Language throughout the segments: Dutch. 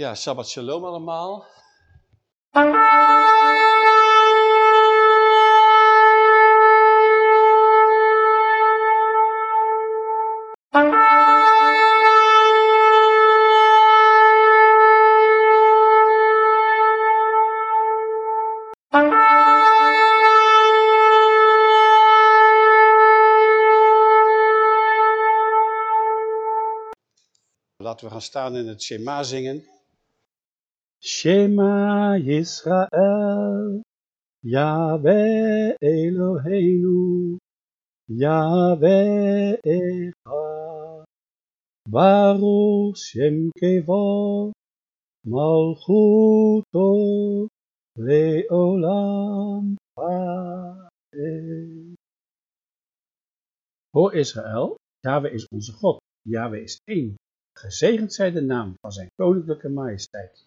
Ja, Shabbat Shalom allemaal. Laten we gaan staan in het Shema zingen. Shema Yisrael, Yahweh Eloheinu, Yahweh Echad, Baruch Shem Kevo, Malchuto, Leolam. Hoor Israël, Yahweh is onze God, Yahweh is één. Gezegend zij de naam van zijn koninklijke majesteit,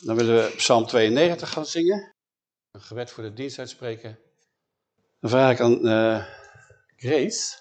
Dan willen we Psalm 92 gaan zingen. Een gebed voor de dienst uitspreken. Dan vraag ik aan uh, Grace,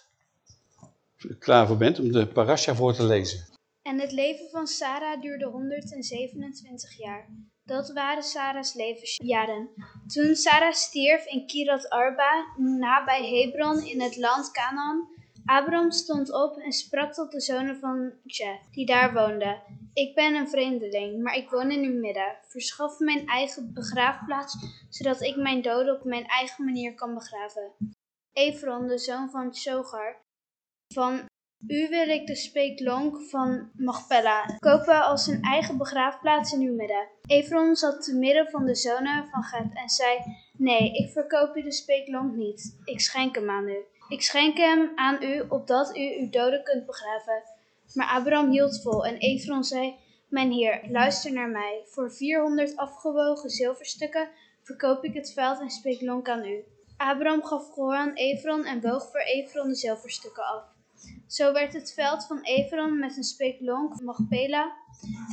of je er klaar voor bent, om de parasha voor te lezen. En het leven van Sarah duurde 127 jaar. Dat waren Sarah's levensjaren. Toen Sarah stierf in Kirat Arba, nabij Hebron in het land Canaan, Abram stond op en sprak tot de zonen van Jeff, die daar woonden. Ik ben een vreemdeling, maar ik woon in uw midden. Verschaf mijn eigen begraafplaats, zodat ik mijn doden op mijn eigen manier kan begraven. Efron, de zoon van Shogar, van u wil ik de speeklonk van Machpella kopen als een eigen begraafplaats in uw midden. Efron zat te midden van de zonen van Gad en zei, nee, ik verkoop u de speeklonk niet. Ik schenk hem aan u. Ik schenk hem aan u, opdat u uw doden kunt begraven. Maar Abraham hield vol en Efron zei, Mijn heer, luister naar mij. Voor 400 afgewogen zilverstukken verkoop ik het veld en speeklonk aan u. Abraham gaf gehoor aan Efron en woog voor Efron de zilverstukken af. Zo werd het veld van Efron met een speeklonk Machpela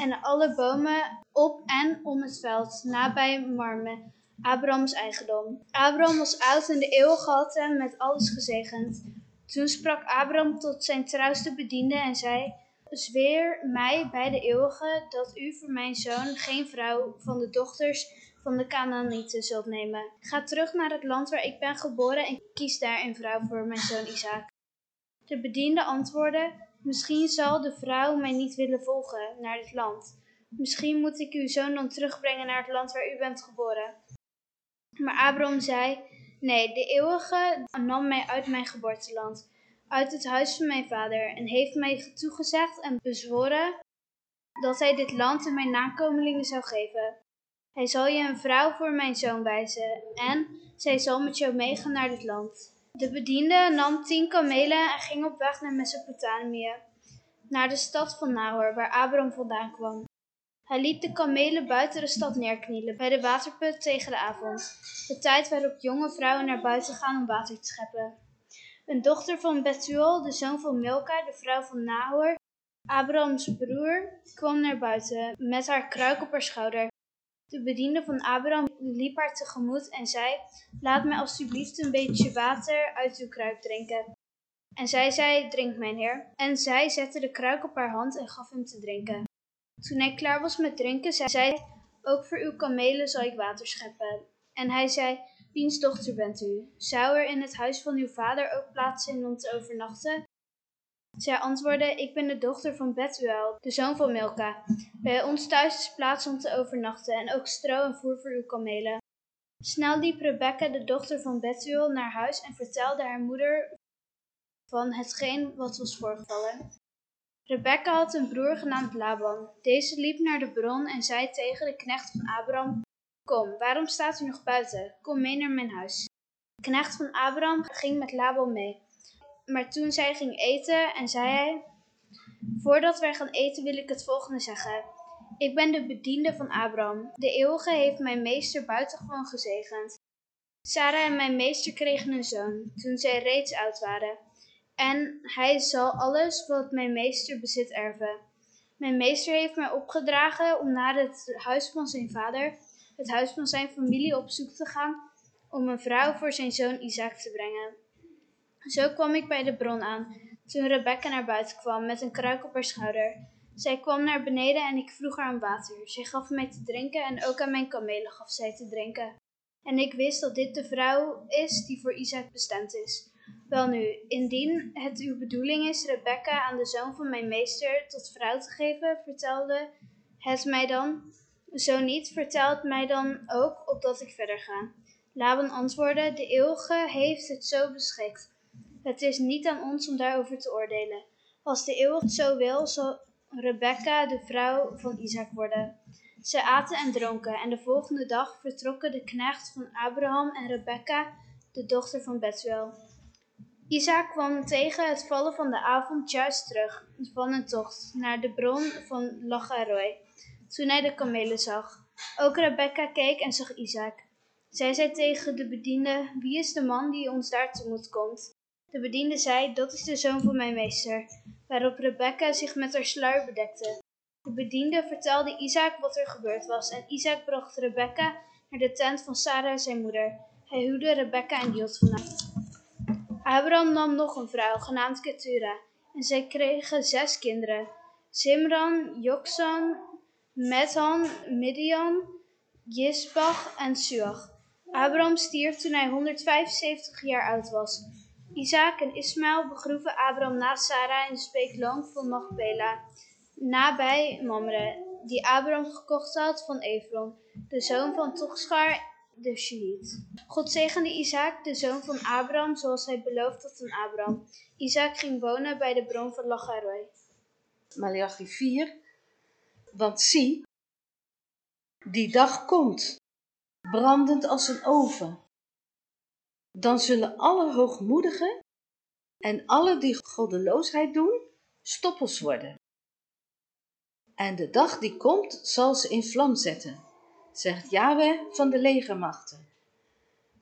en alle bomen op en om het veld, nabij Marme, Abrahams eigendom. Abraham was oud en de eeuwige had hem met alles gezegend. Toen sprak Abraham tot zijn trouwste bediende en zei, Zweer mij bij de eeuwige dat u voor mijn zoon geen vrouw van de dochters van de Canaanieten zult nemen. Ga terug naar het land waar ik ben geboren en kies daar een vrouw voor mijn zoon Isaac. De bediende antwoordde, Misschien zal de vrouw mij niet willen volgen naar dit land. Misschien moet ik uw zoon dan terugbrengen naar het land waar u bent geboren. Maar Abraham zei, nee, de eeuwige nam mij uit mijn geboorteland, uit het huis van mijn vader, en heeft mij toegezegd en bezworen dat hij dit land aan mijn nakomelingen zou geven. Hij zal je een vrouw voor mijn zoon wijzen, en zij zal met jou meegaan naar dit land. De bediende nam tien kamelen en ging op weg naar Mesopotamië, naar de stad van Nahor, waar Abraham vandaan kwam. Hij liet de kamelen buiten de stad neerknielen, bij de waterput tegen de avond, de tijd waarop jonge vrouwen naar buiten gaan om water te scheppen. Een dochter van Bethuel, de zoon van Milka, de vrouw van Nahor, Abrahams broer, kwam naar buiten met haar kruik op haar schouder. De bediende van Abraham liep haar tegemoet en zei, laat mij alstublieft een beetje water uit uw kruik drinken. En zij zei, drink mijn heer. En zij zette de kruik op haar hand en gaf hem te drinken. Toen hij klaar was met drinken, zei zij, ook voor uw kamelen zal ik water scheppen. En hij zei, wiens dochter bent u? Zou er in het huis van uw vader ook plaats zijn om te overnachten? Zij antwoordde, ik ben de dochter van Betuel, de zoon van Milka. Bij ons thuis is plaats om te overnachten en ook stro en voer voor uw kamelen. Snel liep Rebecca, de dochter van Betuel, naar huis en vertelde haar moeder van hetgeen wat was voorgevallen. Rebecca had een broer genaamd Laban. Deze liep naar de bron en zei tegen de knecht van Abraham, Kom, waarom staat u nog buiten? Kom mee naar mijn huis. De knecht van Abraham ging met Laban mee. Maar toen zij ging eten en zei hij, Voordat wij gaan eten wil ik het volgende zeggen. Ik ben de bediende van Abraham. De eeuwige heeft mijn meester buitengewoon gezegend. Sarah en mijn meester kregen een zoon, toen zij reeds oud waren. En hij zal alles wat mijn meester bezit erven. Mijn meester heeft mij opgedragen om naar het huis van zijn vader, het huis van zijn familie, op zoek te gaan om een vrouw voor zijn zoon Isaac te brengen. Zo kwam ik bij de bron aan, toen Rebecca naar buiten kwam met een kruik op haar schouder. Zij kwam naar beneden en ik vroeg haar om water. Zij gaf mij te drinken en ook aan mijn kamelen gaf zij te drinken. En ik wist dat dit de vrouw is die voor Isaac bestemd is. Welnu, indien het uw bedoeling is Rebecca aan de zoon van mijn meester tot vrouw te geven, vertelde het mij dan. Zo niet, vertel het mij dan ook, opdat ik verder ga. Laban antwoordde, de eeuwige heeft het zo beschikt. Het is niet aan ons om daarover te oordelen. Als de eeuwige zo wil, zal Rebecca de vrouw van Isaac worden. Zij aten en dronken, en de volgende dag vertrokken de knecht van Abraham en Rebecca, de dochter van Betuel. Isaac kwam tegen het vallen van de avond juist terug van een tocht naar de bron van Lacharoi, toen hij de kamelen zag. Ook Rebecca keek en zag Isaac. Zij zei tegen de bediende, wie is de man die ons daar tegemoet komt? De bediende zei, dat is de zoon van mijn meester, waarop Rebecca zich met haar sluier bedekte. De bediende vertelde Isaac wat er gebeurd was en Isaac bracht Rebecca naar de tent van Sarah zijn moeder. Hij huwde Rebecca en hield van. Abraham nam nog een vrouw, genaamd Ketura, en zij kregen zes kinderen. Simran, Joksan, Methan, Midian, Jisbach en Suach. Abraham stierf toen hij 175 jaar oud was. Isaac en Ismaël begroeven Abraham naast Sarah in de speekloon van Machpela, nabij Mamre, die Abraham gekocht had van Efron, de zoon van Tochschar de Shiit. God zegende Isaac, de zoon van Abraham, zoals hij beloofd had aan Abraham. Isaac ging wonen bij de bron van Lacharoi. Malachi 4. Want zie, die dag komt, brandend als een oven. Dan zullen alle hoogmoedigen en alle die goddeloosheid doen, stoppels worden. En de dag die komt, zal ze in vlam zetten, zegt Yahweh van de legermachten,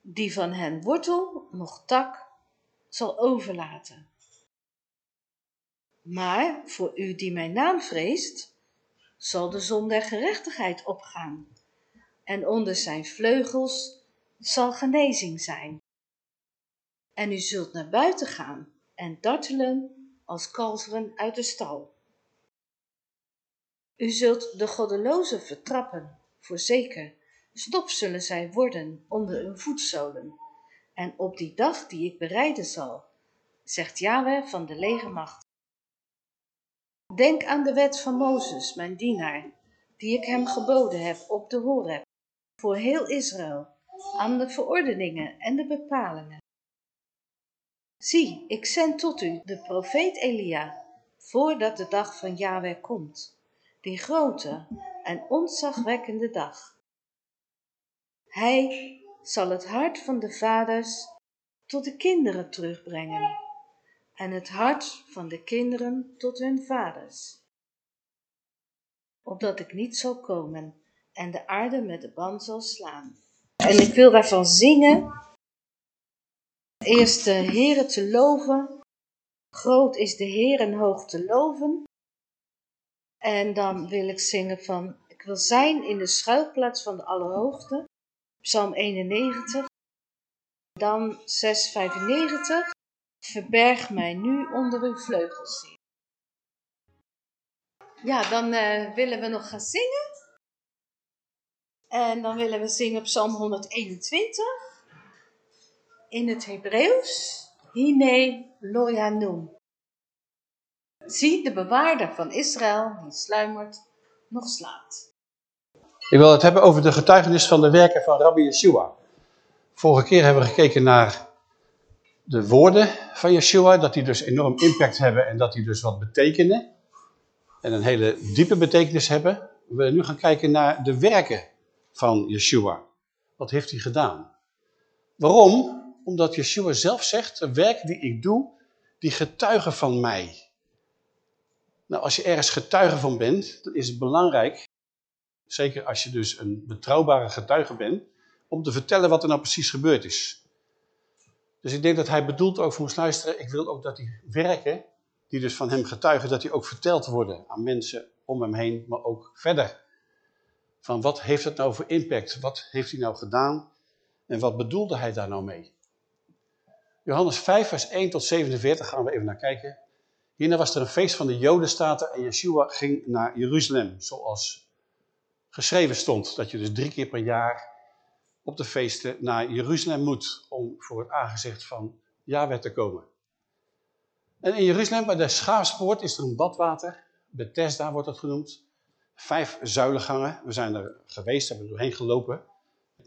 die van hen wortel nog tak zal overlaten. Maar voor u die mijn naam vreest, zal de zon der gerechtigheid opgaan, en onder zijn vleugels zal genezing zijn. En u zult naar buiten gaan en dartelen als kalveren uit de stal. U zult de goddelozen vertrappen, voorzeker, stof zullen zij worden onder uw voetzolen. En op die dag die ik bereiden zal, zegt Yahweh van de legermacht. Denk aan de wet van Mozes, mijn dienaar, die ik hem geboden heb op de Horeb, voor heel Israël, aan de verordeningen en de bepalingen. Zie, ik zend tot u de profeet Elia, voordat de dag van Yahweh komt, die grote en ontzagwekkende dag. Hij zal het hart van de vaders tot de kinderen terugbrengen en het hart van de kinderen tot hun vaders. Opdat ik niet zal komen en de aarde met de band zal slaan. En ik wil daarvan zingen. Eerst de Heere te loven. Groot is de Heer en hoog te loven. En dan wil ik zingen van, ik wil zijn in de schuilplaats van de Allerhoogste. Psalm 91. Dan 695. Verberg mij nu onder uw vleugels. Ja, dan uh, willen we nog gaan zingen. En dan willen we zingen Psalm 121. In het Hebreeuws. Hine lo yanum. Zie de bewaarder van Israël, die sluimert, nog slaapt. Ik wil het hebben over de getuigenis van de werken van Rabbi Yeshua. Vorige keer hebben we gekeken naar de woorden van Yeshua, dat die dus enorm impact hebben en dat die dus wat betekenen. En een hele diepe betekenis hebben. We willen nu gaan kijken naar de werken van Yeshua. Wat heeft hij gedaan? Waarom? Omdat Yeshua zelf zegt, de werken die ik doe, die getuigen van mij. Nou, als je ergens getuige van bent, dan is het belangrijk, zeker als je dus een betrouwbare getuige bent, om te vertellen wat er nou precies gebeurd is. Dus ik denk dat hij bedoelt ook voor ons luisteren, ik wil ook dat die werken, die dus van hem getuigen, dat die ook verteld worden aan mensen om hem heen, maar ook verder. Van wat heeft het nou voor impact? Wat heeft hij nou gedaan? En wat bedoelde hij daar nou mee? Johannes 5 vers 1 tot 47 gaan we even naar kijken. Hierna was er een feest van de Joden staat en Yeshua ging naar Jeruzalem, zoals geschreven stond. Dat je dus drie keer per jaar op de feesten naar Jeruzalem moet om voor het aangezicht van Yahweh te komen. En in Jeruzalem, bij de Schaapspoort, is er een badwater. Bethesda wordt dat genoemd. Vijf zuilengangen. We zijn er geweest, hebben er doorheen gelopen.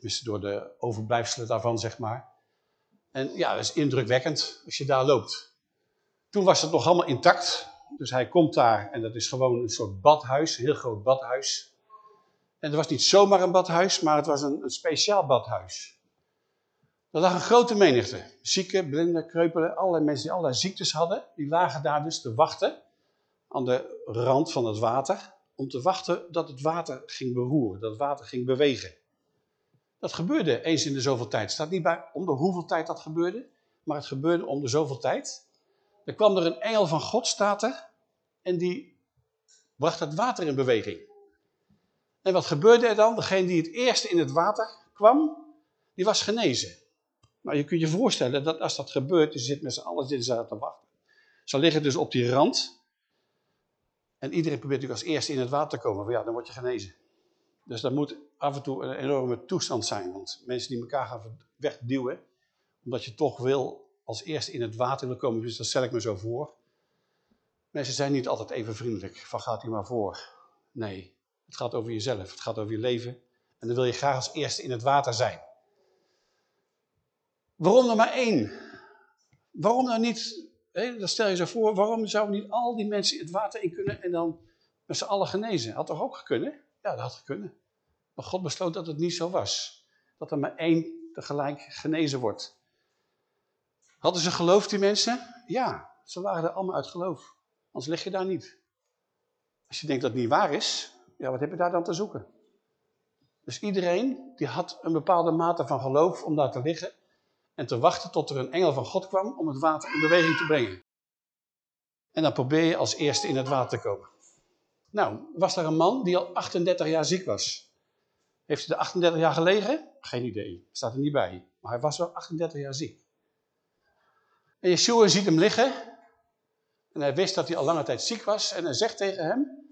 Dus door de overblijfselen daarvan, zeg maar. En ja, dat is indrukwekkend als je daar loopt. Toen was het nog allemaal intact. Dus hij komt daar en dat is gewoon een soort badhuis, een heel groot badhuis. En het was niet zomaar een badhuis, maar het was een, een speciaal badhuis. Er lag een grote menigte. Zieken, blinden, kreupelen, allerlei mensen die allerlei ziektes hadden. Die lagen daar dus te wachten aan de rand van het water. Om te wachten dat het water ging beroeren, dat het water ging bewegen. Dat gebeurde eens in de zoveel tijd. Het staat niet bij om de hoeveel tijd dat gebeurde, maar het gebeurde om de zoveel tijd. Er kwam er een engel van God, staat en die bracht het water in beweging. En wat gebeurde er dan? Degene die het eerste in het water kwam, die was genezen. Nou, je kunt je voorstellen dat als dat gebeurt, je zit met z'n allen zitten te wachten. Ze liggen dus op die rand. En iedereen probeert natuurlijk als eerste in het water te komen. Ja, dan word je genezen. Dus dat moet af en toe een enorme toestand zijn. Want mensen die elkaar gaan wegduwen, omdat je toch wil als eerste in het water wil komen, dus dat stel ik me zo voor. Mensen zijn niet altijd even vriendelijk. Van gaat u maar voor. Nee, het gaat over jezelf. Het gaat over je leven. En dan wil je graag als eerste in het water zijn. Waarom er maar één? Waarom nou niet, dan stel je zo voor, waarom zouden niet al die mensen het water in kunnen en dan met z'n allen genezen? Had toch ook gekund? Ja, dat had kunnen. Maar God besloot dat het niet zo was. Dat er maar één tegelijk genezen wordt. Hadden ze geloof, die mensen? Ja, ze waren er allemaal uit geloof. Anders lig je daar niet. Als je denkt dat het niet waar is, ja, wat heb je daar dan te zoeken? Dus iedereen die had een bepaalde mate van geloof om daar te liggen en te wachten tot er een engel van God kwam om het water in beweging te brengen. En dan probeer je als eerste in het water te komen. Nou, was er een man die al 38 jaar ziek was. Heeft hij er 38 jaar gelegen? Geen idee, staat er niet bij. Maar hij was wel 38 jaar ziek. En Yeshua ziet hem liggen. En hij wist dat hij al lange tijd ziek was. En hij zegt tegen hem,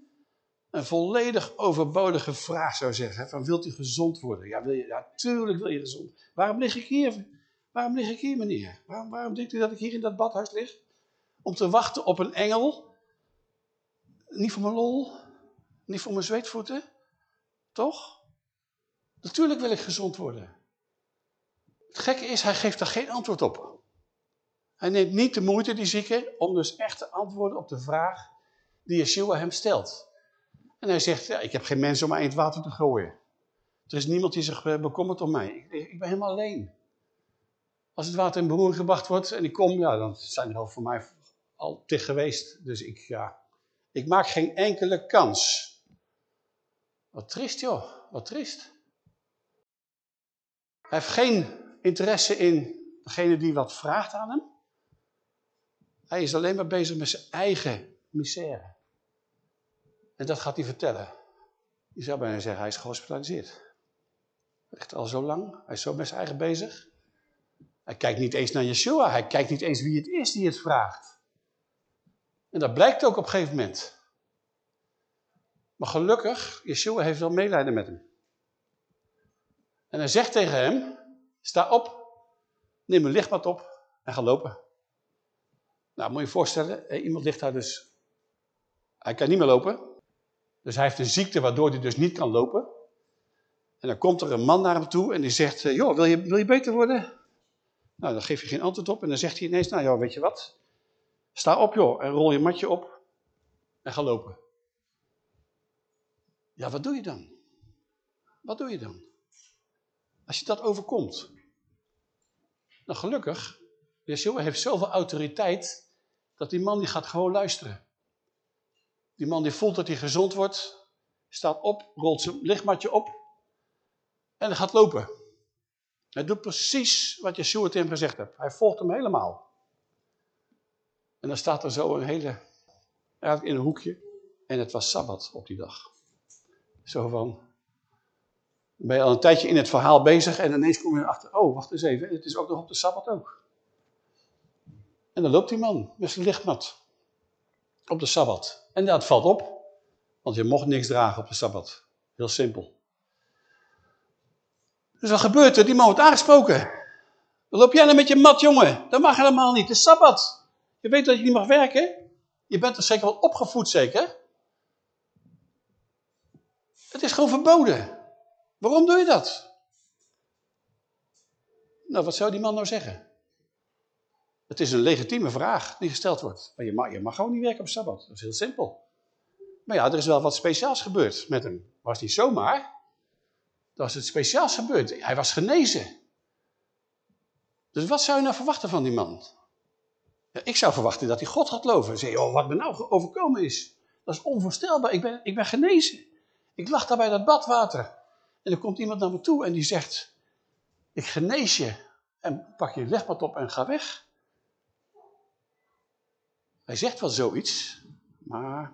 een volledig overbodige vraag zou zeggen. Van wilt u gezond worden? Ja, wil je, tuurlijk wil je gezond. Waarom lig ik hier? Waarom lig ik hier, meneer? Waarom, waarom denkt u dat ik hier in dat badhuis lig? Om te wachten op een engel. Niet voor mijn lol. Niet voor mijn zweetvoeten. Toch? Natuurlijk wil ik gezond worden. Het gekke is, hij geeft daar geen antwoord op. Hij neemt niet de moeite, die zieke, om dus echt te antwoorden op de vraag die Yeshua hem stelt. En hij zegt, ja, ik heb geen mensen om mij in het water te gooien. Er is niemand die zich bekommert om mij. Ik, ben helemaal alleen. Als het water in beroering gebracht wordt en ik kom, ja, dan zijn er al voor mij al tig geweest. Dus ik, ja, ik maak geen enkele kans. Wat triest joh, wat triest. Hij heeft geen interesse in degene die wat vraagt aan hem. Hij is alleen maar bezig met zijn eigen misère. En dat gaat hij vertellen. Je zou bijna zeggen, hij is gehospitaliseerd. Echt al zo lang. Hij is zo met zijn eigen bezig. Hij kijkt niet eens naar Yeshua. Hij kijkt niet eens wie het is die het vraagt. En dat blijkt ook op een gegeven moment. Maar gelukkig, Yeshua heeft wel medelijden met hem. En hij zegt tegen hem, sta op, neem een lichtmat op en ga lopen. Nou, moet je je voorstellen, iemand ligt daar dus Hij kan niet meer lopen. Dus hij heeft een ziekte waardoor hij dus niet kan lopen. En dan komt er een man naar hem toe en die zegt, eh, joh, wil je, wil je beter worden? Nou, dan geef je geen antwoord op en dan zegt hij ineens, nou joh, weet je wat? Sta op joh en rol je matje op en ga lopen. Ja, wat doe je dan? Wat doe je dan? Als je dat overkomt. Nou, gelukkig, Yeshua heeft zoveel autoriteit dat die man die gaat gewoon luisteren. Die man die voelt dat hij gezond wordt, staat op, rolt zijn lichtmatje op en gaat lopen. Hij doet precies wat Yeshua tegen hem gezegd heeft. Hij volgt hem helemaal. En dan staat er zo een hele, eigenlijk in een hoekje, en het was Sabbat op die dag. Zo van, ben je al een tijdje in het verhaal bezig en ineens kom je erachter, oh wacht eens even, het is ook nog op de Sabbat ook. En dan loopt die man met zijn lichtmat op de Sabbat. En dat valt op, want je mocht niks dragen op de Sabbat. Heel simpel. Dus wat gebeurt er? Die man wordt aangesproken. Dan loop jij nou met je mat, jongen. Dat mag helemaal niet. Het is Sabbat. Je weet dat je niet mag werken. Je bent er zeker wel opgevoed, zeker? Het is gewoon verboden. Waarom doe je dat? Nou, wat zou die man nou zeggen? Het is een legitieme vraag die gesteld wordt. Maar je mag, je gewoon niet werken op Sabbat. Dat is heel simpel. Maar ja, er is wel wat speciaals gebeurd met hem. Was niet zomaar. Dat was het speciaals gebeurd. Hij was genezen. Dus wat zou je nou verwachten van die man? Ja, ik zou verwachten dat hij God gaat loven. Zeg, oh, wat me nou overkomen is. Dat is onvoorstelbaar. Ik ben, ik ben genezen. Ik lag daar bij dat badwater. En er komt iemand naar me toe en die zegt, ik genees je. En pak je legpad op en ga weg. Hij zegt wel zoiets, maar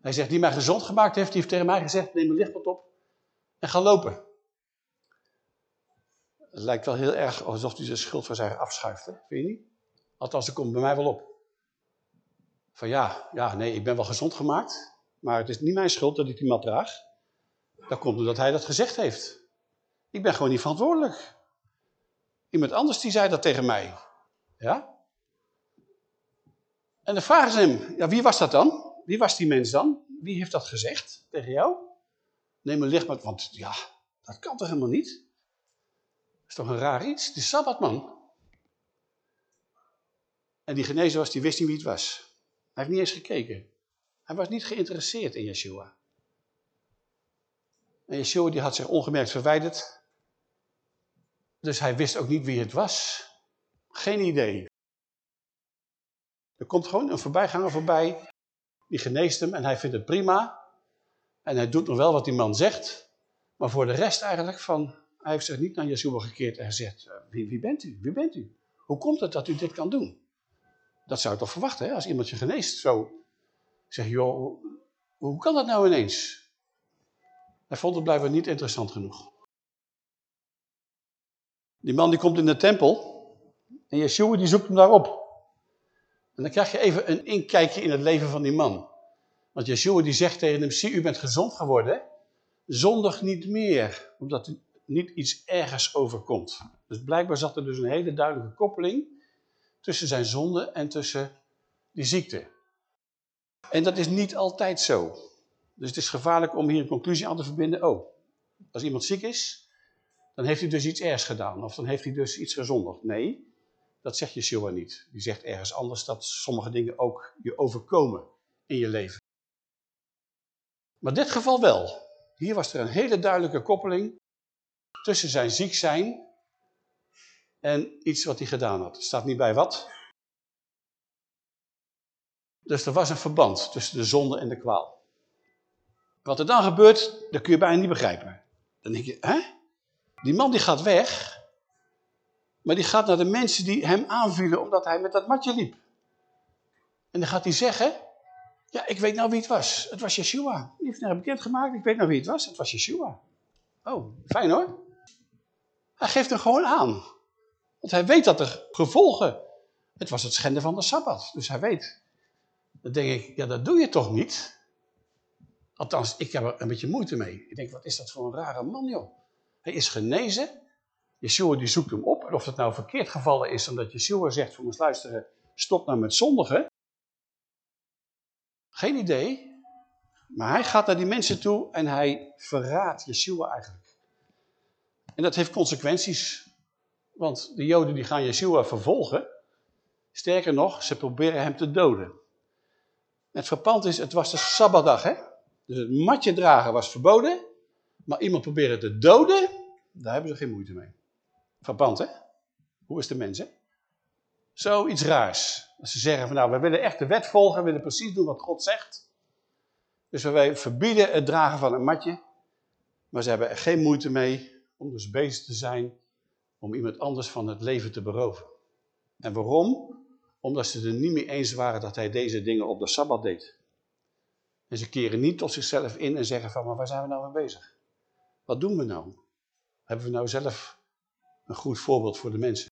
hij zegt, die mij gezond gemaakt heeft, die heeft tegen mij gezegd, neem een lichtpad op en ga lopen. Het lijkt wel heel erg alsof hij zijn schuld van zijn afschuift, vind je niet? Althans, dat komt bij mij wel op. Van ja, ja, nee, ik ben wel gezond gemaakt, maar het is niet mijn schuld dat ik die mat draag. Dat komt omdat hij dat gezegd heeft. Ik ben gewoon niet verantwoordelijk. Iemand anders die zei dat tegen mij. Ja? En dan vragen ze hem, ja, wie was dat dan? Wie was die mens dan? Wie heeft dat gezegd tegen jou? Neem een lichtmat, want ja, dat kan toch helemaal niet? Dat is toch een raar iets? Het is Sabbat, man. En die genezen was, die wist niet wie het was. Hij heeft niet eens gekeken. Hij was niet geïnteresseerd in Yeshua. En Yeshua die had zich ongemerkt verwijderd. Dus hij wist ook niet wie het was. Geen idee. Er komt gewoon een voorbijganger voorbij. Die geneest hem en hij vindt het prima. En hij doet nog wel wat die man zegt. Maar voor de rest eigenlijk van... Hij heeft zich niet naar Yeshua gekeerd en gezegd... Wie, wie bent u? Wie bent u? Hoe komt het dat u dit kan doen? Dat zou je toch verwachten, hè? Als iemand je geneest. Zo zeg je, joh, hoe kan dat nou ineens? Hij vond het blijkbaar niet interessant genoeg. Die man die komt in de tempel. En Yeshua die zoekt hem daarop. En dan krijg je even een inkijkje in het leven van die man. Want Yeshua die zegt tegen hem, zie u bent gezond geworden. Zondig niet meer, omdat u niet iets ergens overkomt. Dus blijkbaar zat er dus een hele duidelijke koppeling tussen zijn zonde en tussen die ziekte. En dat is niet altijd zo. Dus het is gevaarlijk om hier een conclusie aan te verbinden. Oh, als iemand ziek is, dan heeft hij dus iets ergs gedaan. Of dan heeft hij dus iets gezondigd. Nee, dat zegt Yeshua niet. Die zegt ergens anders dat sommige dingen ook je overkomen in je leven. Maar dit geval wel. Hier was er een hele duidelijke koppeling tussen zijn ziek zijn en iets wat hij gedaan had. Staat niet bij wat. Dus er was een verband tussen de zonde en de kwaal. Wat er dan gebeurt, dat kun je bijna niet begrijpen. Dan denk je, hè? Die man die gaat weg, maar die gaat naar de mensen die hem aanvielen omdat hij met dat matje liep. En dan gaat hij zeggen, ja, ik weet nou wie het was. Het was Yeshua. Die heeft naar bekend gemaakt, ik weet nou wie het was. Het was Yeshua. Oh, fijn hoor. Hij geeft hem gewoon aan. Want hij weet dat er gevolgen, het was het schenden van de Sabbat. Dus hij weet. Dan denk ik, ja dat doe je toch niet? Althans, ik heb er een beetje moeite mee. Ik denk, wat is dat voor een rare man joh. Hij is genezen. Yeshua die zoekt hem op. En of het nou verkeerd gevallen is, omdat Yeshua zegt, voor ons luisteren, stop nou met zondigen. Geen idee. Maar hij gaat naar die mensen toe en hij verraadt Yeshua eigenlijk. En dat heeft consequenties. Want de joden die gaan Yeshua vervolgen. Sterker nog, ze proberen hem te doden. Het verpand is, het was de Sabbatdag, hè? Dus het matje dragen was verboden. Maar iemand proberen te doden, daar hebben ze geen moeite mee. Verpand, hè? Hoe is de mens, hè? Zoiets raars. Als ze zeggen van nou, we willen echt de wet volgen, we willen precies doen wat God zegt. Dus wij verbieden het dragen van een matje. Maar ze hebben er geen moeite mee om dus bezig te zijn om iemand anders van het leven te beroven. En waarom? Omdat ze er niet mee eens waren dat hij deze dingen op de Sabbat deed. En ze keren niet tot zichzelf in en zeggen van, maar waar zijn we nou mee bezig? Wat doen we nou? Hebben we nou zelf een goed voorbeeld voor de mensen?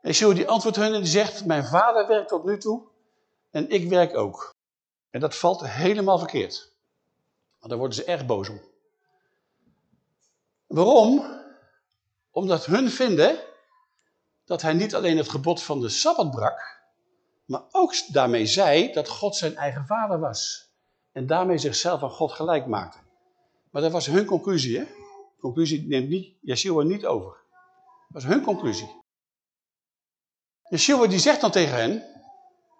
En Yeshua die antwoordt hun en die zegt, mijn vader werkt tot nu toe en ik werk ook. En dat valt helemaal verkeerd. Want daar worden ze erg boos om. Waarom? Omdat hun vinden dat hij niet alleen het gebod van de Sabbat brak, maar ook daarmee zei dat God zijn eigen vader was. En daarmee zichzelf aan God gelijk maakte. Maar dat was hun conclusie, hè? Conclusie neemt niet, Yeshua niet over. Dat was hun conclusie. Yeshua die zegt dan tegen hen,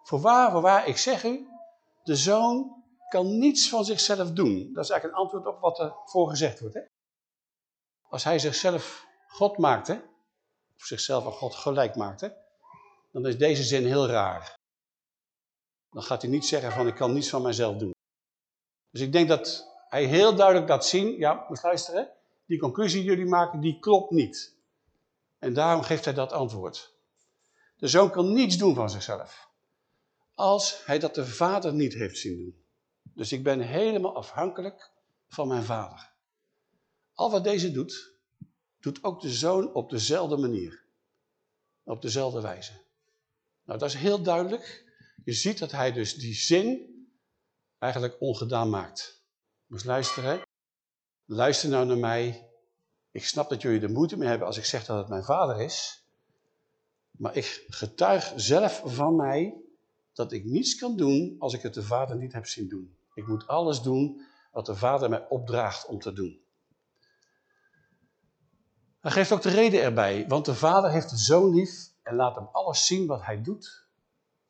voorwaar, voorwaar, ik zeg u, de zoon kan niets van zichzelf doen. Dat is eigenlijk een antwoord op wat er voor gezegd wordt. Hè? Als hij zichzelf God maakte, of zichzelf aan God gelijk maakte, dan is deze zin heel raar. Dan gaat hij niet zeggen van ik kan niets van mijzelf doen. Dus ik denk dat hij heel duidelijk laat zien, ja, moet luisteren, die conclusie die jullie maken, die klopt niet. En daarom geeft hij dat antwoord. De zoon kan niets doen van zichzelf. Als hij dat de vader niet heeft zien doen. Dus ik ben helemaal afhankelijk van mijn vader. Al wat deze doet, doet ook de zoon op dezelfde manier. Op dezelfde wijze. Nou, dat is heel duidelijk. Je ziet dat hij dus die zin eigenlijk ongedaan maakt. Moet luisteren. Luister nou naar mij. Ik snap dat jullie er moeite mee hebben als ik zeg dat het mijn vader is. Maar ik getuig zelf van mij dat ik niets kan doen als ik het de vader niet heb zien doen. Ik moet alles doen wat de vader mij opdraagt om te doen. Hij geeft ook de reden erbij, want de vader heeft de zoon lief en laat hem alles zien wat hij doet.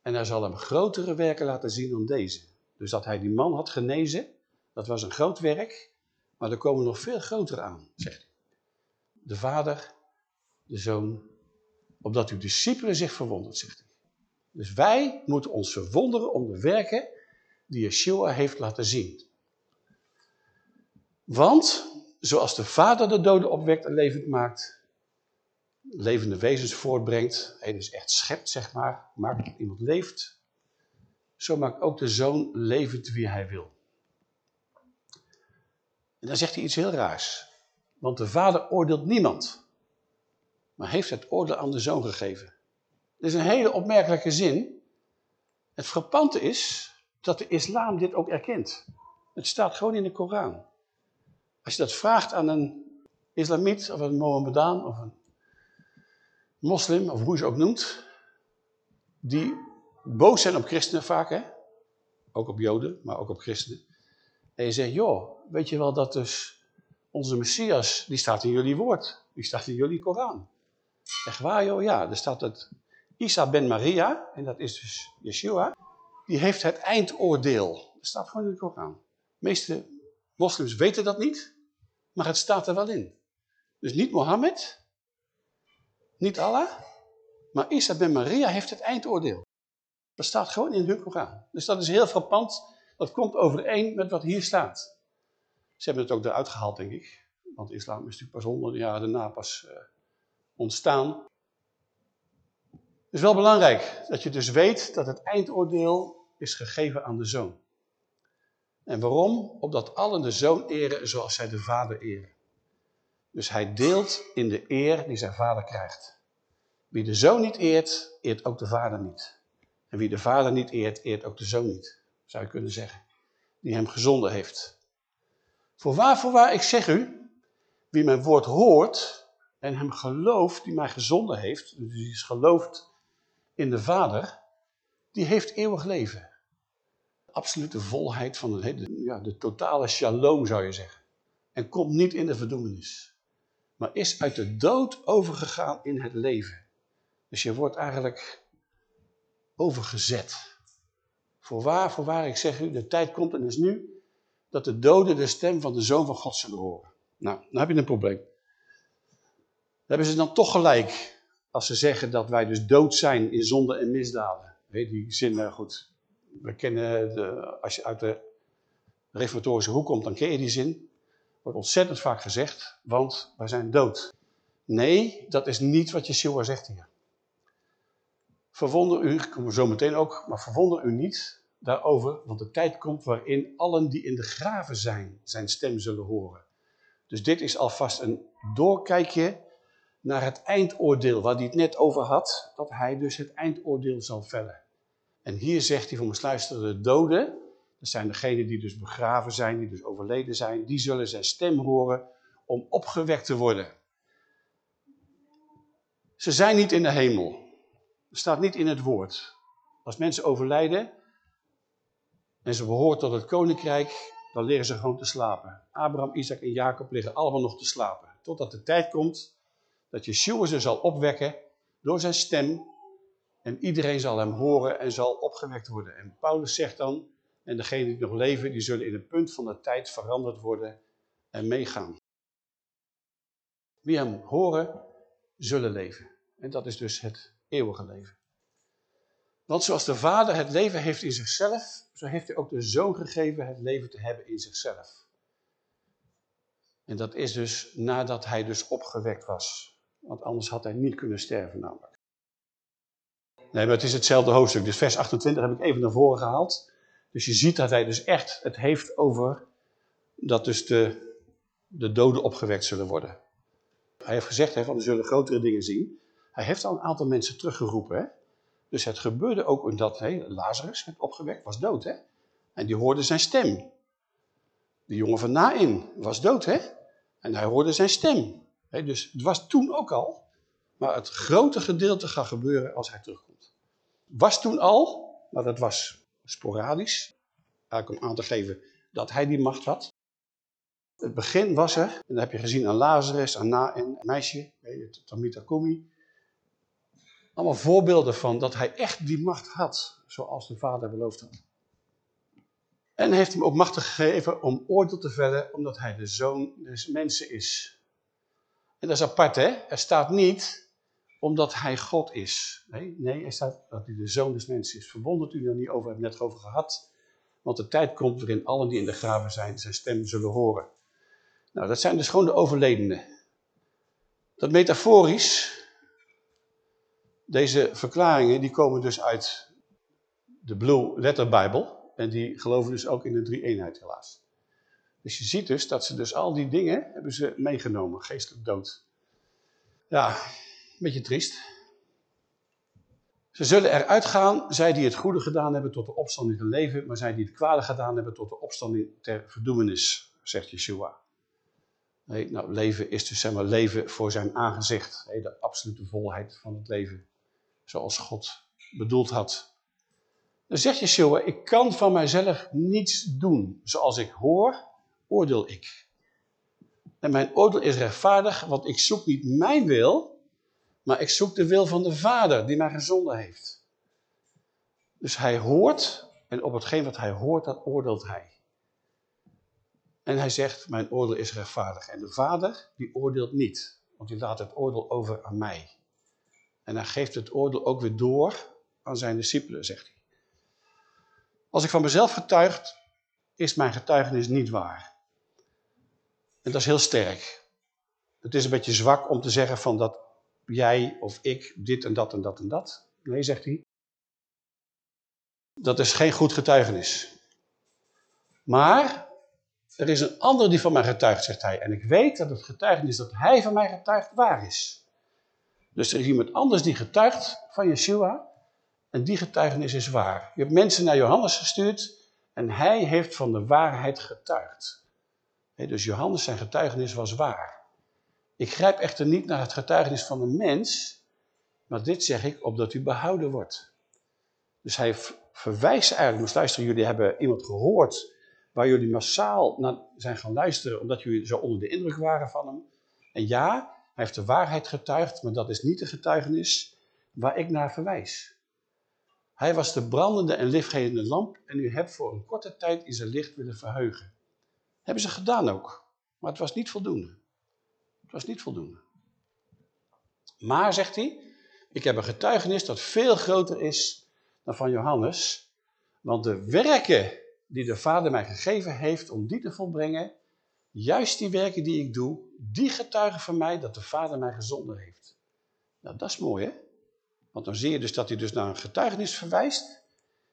En hij zal hem grotere werken laten zien dan deze. Dus dat hij die man had genezen, dat was een groot werk, maar er komen nog veel grotere aan, zegt hij. De vader, de zoon, opdat uw discipelen zich verwonderd, zegt hij. Dus wij moeten ons verwonderen om de werken die Yeshua heeft laten zien. Want, zoals de vader de doden opwekt en levend maakt, levende wezens voortbrengt, hij dus echt schept, zeg maar, maakt dat iemand leeft, zo maakt ook de zoon levend wie hij wil. En dan zegt hij iets heel raars. Want de vader oordeelt niemand, maar heeft het oordeel aan de zoon gegeven. Dit is een hele opmerkelijke zin. Het frappante is dat de islam dit ook erkent. Het staat gewoon in de Koran. Als je dat vraagt aan een islamiet of een Mohammedaan of een moslim of hoe je ze ook noemt, die boos zijn op christenen vaak, hè? ook op joden, maar ook op christenen. En je zegt, joh, weet je wel dat dus onze Messias, die staat in jullie woord, die staat in jullie Koran. Echt waar joh, ja, er staat het Isa ben Maria, en dat is dus Yeshua, die heeft het eindoordeel. Dat staat gewoon in de Koran. De meeste moslims weten dat niet, maar het staat er wel in. Dus niet Mohammed, niet Allah, maar Isa ben Maria heeft het eindoordeel. Dat staat gewoon in hun Koran. Dus dat is heel frappant. Dat komt overeen met wat hier staat. Ze hebben het ook eruit gehaald, denk ik. Want islam is natuurlijk pas honderden jaren daarna pas uh, ontstaan. Het is wel belangrijk dat je dus weet dat het eindoordeel is gegeven aan de zoon. En waarom? Opdat allen de zoon eren zoals zij de vader eren. Dus hij deelt in de eer die zijn vader krijgt. Wie de zoon niet eert, eert ook de vader niet. En wie de vader niet eert, eert ook de zoon niet. Zou je kunnen zeggen. Die hem gezonden heeft. Voorwaar, voorwaar, ik zeg u, wie mijn woord hoort en hem gelooft die mij gezonden heeft, dus die is geloofd in de vader, die heeft eeuwig leven. absolute volheid van de, ja, de totale shalom zou je zeggen. En komt niet in de verdoemenis. Maar is uit de dood overgegaan in het leven. Dus je wordt eigenlijk overgezet. Voorwaar, voorwaar, ik zeg u, de tijd komt en is nu dat de doden de stem van de Zoon van God zullen horen. Nou, dan heb je een probleem. Hebben ze dan toch gelijk als ze zeggen dat wij dus dood zijn in zonde en misdaden. Weet die zin, uh, goed. We kennen, de, als je uit de reformatorische hoek komt, dan ken je die zin. Wordt ontzettend vaak gezegd, want wij zijn dood. Nee, dat is niet wat Yeshua zegt hier. Verwonder u, komen we zo meteen ook, maar verwonder u niet daarover, want de tijd komt waarin allen die in de graven zijn, zijn stem zullen horen. Dus dit is alvast een doorkijkje naar het eindoordeel, waar hij het net over had, dat hij dus het eindoordeel zal vellen. En hier zegt hij voor mijn sluister, de doden, dat zijn degenen die dus begraven zijn, die dus overleden zijn, die zullen zijn stem horen om opgewekt te worden. Ze zijn niet in de hemel. Staat niet in het woord. Als mensen overlijden en ze behoren tot het koninkrijk, dan liggen ze gewoon te slapen. Abraham, Isaac en Jacob liggen allemaal nog te slapen. Totdat de tijd komt dat Yeshua ze zal opwekken door zijn stem. En iedereen zal hem horen en zal opgewekt worden. En Paulus zegt dan, en degenen die nog leven, die zullen in een punt van de tijd veranderd worden en meegaan. Wie hem horen, zullen leven. En dat is dus het eeuwige leven. Want zoals de vader het leven heeft in zichzelf, zo heeft hij ook de zoon gegeven het leven te hebben in zichzelf. En dat is dus nadat hij dus opgewekt was. Want anders had hij niet kunnen sterven namelijk. Nee, maar het is hetzelfde hoofdstuk. Dus vers 28 heb ik even naar voren gehaald. Dus je ziet dat hij dus echt het heeft over dat dus de, de doden opgewekt zullen worden. Hij heeft gezegd, hè, van we zullen grotere dingen zien. Hij heeft al een aantal mensen teruggeroepen. Hè? Dus het gebeurde ook omdat hè, Lazarus werd opgewekt, was dood. Hè? En die hoorde zijn stem. De jongen van Nain was dood. Hè? En hij hoorde zijn stem dus het was toen ook al, maar het grote gedeelte gaat gebeuren als hij terugkomt. Was toen al, maar dat was sporadisch, eigenlijk om aan te geven dat hij die macht had. Het begin was er, en dat heb je gezien aan Lazarus, aan Na en meisje, Tamita Kumi. Allemaal voorbeelden van dat hij echt die macht had, zoals de vader beloofd had. En heeft hem ook macht gegeven om oordeel te vellen, omdat hij de zoon des mensen is. En dat is apart, hè? Er staat niet omdat hij God is. Nee, nee er staat dat hij de zoon des mensen is. Verwondert u er niet over, hebben we het net over gehad. Want de tijd komt waarin allen die in de graven zijn, zijn stem zullen horen. Nou, dat zijn dus gewoon de overledenen. Dat metaforisch, deze verklaringen, die komen dus uit de Blue Letter Bible. En die geloven dus ook in de drie eenheid helaas. Dus je ziet dus dat ze dus al die dingen hebben ze meegenomen, geestelijk dood. Ja, een beetje triest. Ze zullen eruit gaan, zij die het goede gedaan hebben tot de opstanding te leven, maar zij die het kwade gedaan hebben tot de opstanding ter verdoemenis, zegt Yeshua. Nee, nou, leven is dus zeg maar leven voor zijn aangezicht. De absolute volheid van het leven. Zoals God bedoeld had. Dan zegt Yeshua, ik kan van mijzelf niets doen. Zoals ik hoor, oordeel ik. En mijn oordeel is rechtvaardig, want ik zoek niet mijn wil, maar ik zoek de wil van de Vader die mij gezonden heeft. Dus hij hoort, en op hetgeen wat hij hoort, dat oordeelt hij. En hij zegt, mijn oordeel is rechtvaardig. En de Vader, die oordeelt niet, want die laat het oordeel over aan mij. En hij geeft het oordeel ook weer door aan zijn discipelen, zegt hij. Als ik van mezelf getuigt, is mijn getuigenis niet waar. En dat is heel sterk. Het is een beetje zwak om te zeggen van dat jij of ik dit en dat en dat en dat. Nee, zegt hij. Dat is geen goed getuigenis. Maar er is een ander die van mij getuigt, zegt hij. En ik weet dat het getuigenis dat hij van mij getuigt waar is. Dus er is iemand anders die getuigt van Yeshua. En die getuigenis is waar. Je hebt mensen naar Johannes gestuurd. En hij heeft van de waarheid getuigd dus Johannes zijn getuigenis was waar. Ik grijp echter niet naar het getuigenis van een mens, maar dit zeg ik opdat u behouden wordt. Dus hij verwijst eigenlijk, moest luisteren, jullie hebben iemand gehoord waar jullie massaal naar zijn gaan luisteren, omdat jullie zo onder de indruk waren van hem. En ja, hij heeft de waarheid getuigd, maar dat is niet de getuigenis waar ik naar verwijs. Hij was de brandende en lichtgevende lamp en u hebt voor een korte tijd in zijn licht willen verheugen. Hebben ze gedaan ook, maar het was niet voldoende. Het was niet voldoende. Maar, zegt hij, ik heb een getuigenis dat veel groter is dan van Johannes. Want de werken die de Vader mij gegeven heeft om die te volbrengen, juist die werken die ik doe, die getuigen van mij dat de Vader mij gezonden heeft. Nou, dat is mooi hè? Want dan zie je dus dat hij dus naar een getuigenis verwijst,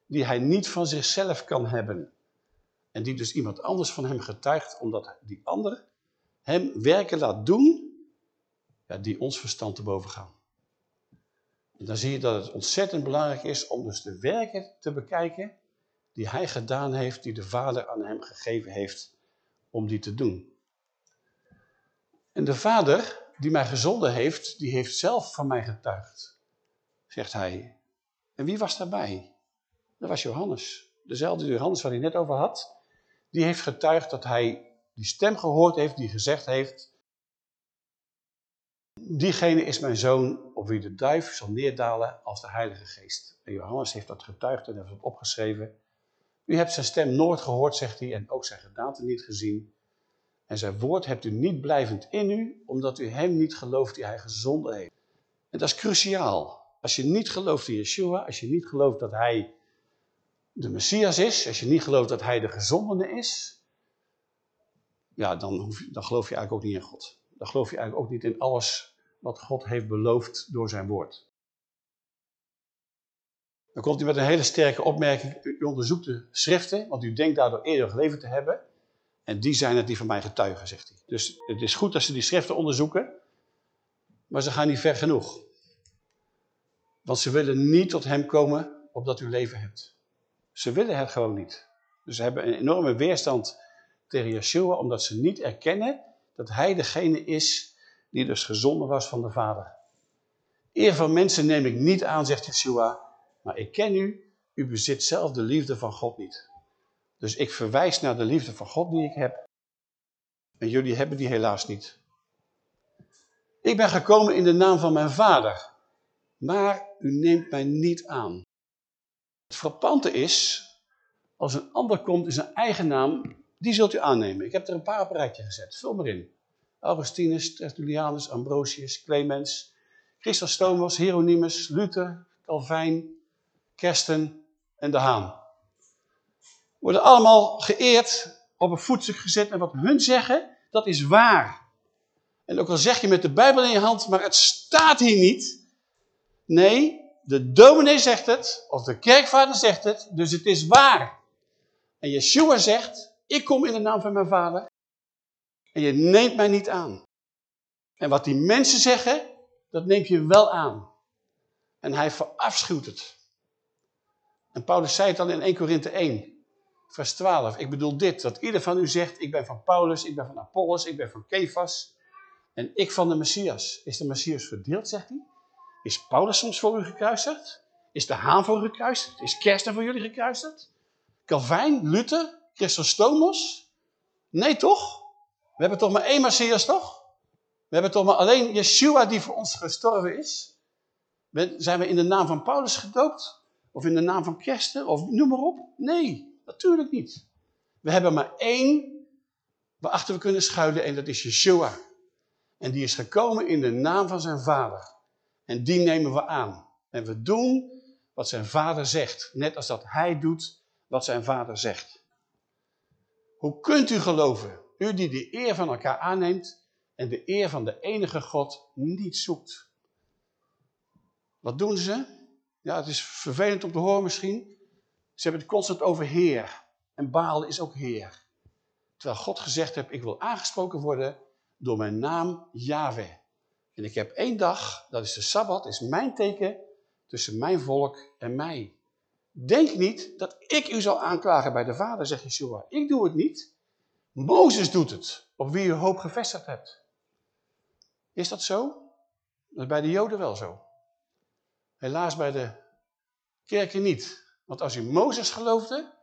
die hij niet van zichzelf kan hebben. En die dus iemand anders van hem getuigt, omdat die ander hem werken laat doen, ja, die ons verstand te boven gaan. En dan zie je dat het ontzettend belangrijk is om dus de werken te bekijken die hij gedaan heeft, die de vader aan hem gegeven heeft om die te doen. En de vader die mij gezonden heeft, die heeft zelf van mij getuigd, zegt hij. En wie was daarbij? Dat was Johannes. Dezelfde Johannes waar hij net over had. Die heeft getuigd dat hij die stem gehoord heeft die gezegd heeft, diegene is mijn zoon op wie de duif zal neerdalen als de heilige geest. En Johannes heeft dat getuigd en heeft het opgeschreven. U hebt zijn stem nooit gehoord, zegt hij, en ook zijn gedaante niet gezien. En zijn woord hebt u niet blijvend in u, omdat u hem niet gelooft die hij gezonden heeft. En dat is cruciaal. Als je niet gelooft in Yeshua, als je niet gelooft dat hij de Messias is, als je niet gelooft dat hij de gezondene is, ja, dan, dan geloof je eigenlijk ook niet in God. Dan geloof je eigenlijk ook niet in alles wat God heeft beloofd door zijn woord. Dan komt hij met een hele sterke opmerking. U onderzoekt de schriften, want u denkt daardoor eerder geleefd te hebben. En die zijn het die van mij getuigen, zegt hij. Dus het is goed dat ze die schriften onderzoeken, maar ze gaan niet ver genoeg. Want ze willen niet tot hem komen opdat u leven hebt. Ze willen het gewoon niet. Dus ze hebben een enorme weerstand tegen Yeshua, omdat ze niet erkennen dat hij degene is die dus gezonden was van de Vader. Eer van mensen neem ik niet aan, zegt Yeshua, maar ik ken u, u bezit zelf de liefde van God niet. Dus ik verwijs naar de liefde van God die ik heb. En jullie hebben die helaas niet. Ik ben gekomen in de naam van mijn vader. Maar u neemt mij niet aan. Het frappante is, als een ander komt in zijn eigen naam, die zult u aannemen. Ik heb er een paar op een rijtje gezet. Vul maar in. Augustinus, Tertullianus, Ambrosius, Clemens, Christus Thomas, Hieronymus, Luther, Calvijn, Kersten en de Haan. Worden allemaal geëerd, op een voetstuk gezet en wat hun zeggen, dat is waar. En ook al zeg je met de Bijbel in je hand, maar het staat hier niet. Nee, de dominee zegt het, of de kerkvader zegt het, dus het is waar. En Yeshua zegt, ik kom in de naam van mijn vader en je neemt mij niet aan. En wat die mensen zeggen, dat neemt je wel aan. En hij verafschuwt het. En Paulus zei het dan in 1 Korinthe 1, vers 12. Ik bedoel dit, dat ieder van u zegt, ik ben van Paulus, ik ben van Apollos, ik ben van Kefas. En ik van de Messias. Is de Messias verdeeld, zegt hij? Is Paulus soms voor u gekruisigd? Is de Haan voor u gekruisigd? Is Kersten voor jullie gekruisigd? Calvijn, Luther, Christostomos? Nee toch? We hebben toch maar één Messias toch? We hebben toch maar alleen Yeshua die voor ons gestorven is? Zijn we in de naam van Paulus gedoopt? Of in de naam van Kersten? Of noem maar op? Nee, natuurlijk niet. We hebben maar één waarachter we kunnen schuilen en dat is Yeshua. En die is gekomen in de naam van zijn vader. En die nemen we aan. En we doen wat zijn vader zegt. Net als dat hij doet wat zijn vader zegt. Hoe kunt u geloven? U die de eer van elkaar aanneemt en de eer van de enige God niet zoekt. Wat doen ze? Ja, het is vervelend om te horen misschien. Ze hebben het constant over Heer. En Baal is ook Heer. Terwijl God gezegd heeft, ik wil aangesproken worden door mijn naam Yahweh. En ik heb één dag, dat is de Sabbat, is mijn teken tussen mijn volk en mij. Denk niet dat ik u zal aanklagen bij de Vader, zegt Yeshua. Ik doe het niet. Mozes doet het, op wie u hoop gevestigd hebt. Is dat zo? Dat is bij de Joden wel zo. Helaas bij de kerken niet. Want als u Mozes geloofde,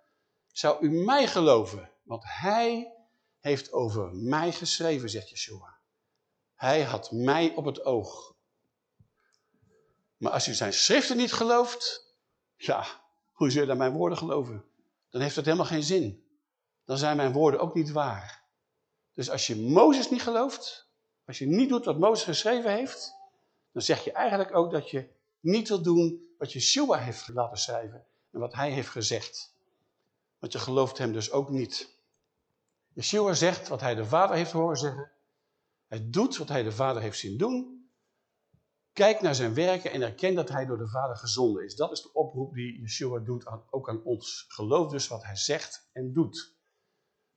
zou u mij geloven. Want hij heeft over mij geschreven, zegt Yeshua. Hij had mij op het oog. Maar als u zijn schriften niet gelooft, ja, hoe zul je dan mijn woorden geloven? Dan heeft dat helemaal geen zin. Dan zijn mijn woorden ook niet waar. Dus als je Mozes niet gelooft, als je niet doet wat Mozes geschreven heeft, dan zeg je eigenlijk ook dat je niet wil doen wat Yeshua heeft laten schrijven en wat hij heeft gezegd. Want je gelooft hem dus ook niet. Yeshua zegt wat hij de vader heeft horen zeggen. Hij doet wat hij de vader heeft zien doen. Kijk naar zijn werken en erken dat hij door de vader gezonden is. Dat is de oproep die Yeshua doet aan, ook aan ons. Geloof dus wat hij zegt en doet.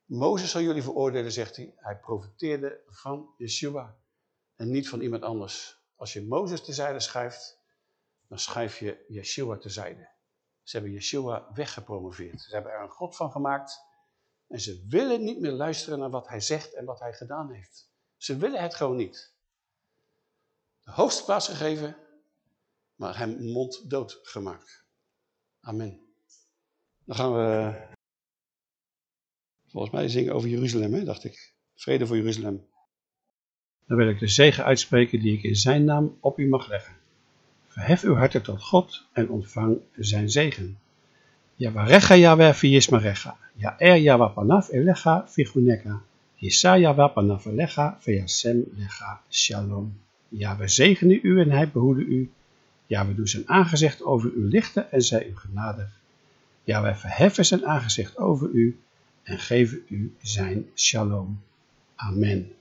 Mozes zal jullie veroordelen, zegt hij. Hij profiteerde van Yeshua en niet van iemand anders. Als je Mozes tezijde schuift, dan schuif je Yeshua tezijde. Ze hebben Yeshua weggepromoveerd. Ze hebben er een God van gemaakt. En ze willen niet meer luisteren naar wat hij zegt en wat hij gedaan heeft. Ze willen het gewoon niet. De hoogste plaats gegeven, maar hem monddood gemaakt. Amen. Dan gaan we volgens mij zingen over Jeruzalem, hè, dacht ik. Vrede voor Jeruzalem. Dan wil ik de zegen uitspreken die ik in zijn naam op u mag leggen. Verhef uw harten tot God en ontvang zijn zegen. Yavarecha Yahweh viyismarecha. Ya'er Yahweh panav elecha viguneka. Yisa Yahweh panav elecha veyasem lecha shalom. Ja, we zegenen u en hij behoede u. Ja, we doen zijn aangezicht over u lichten en zij u genadig. Ja, wij verheffen zijn aangezicht over u en geven u zijn shalom. Amen.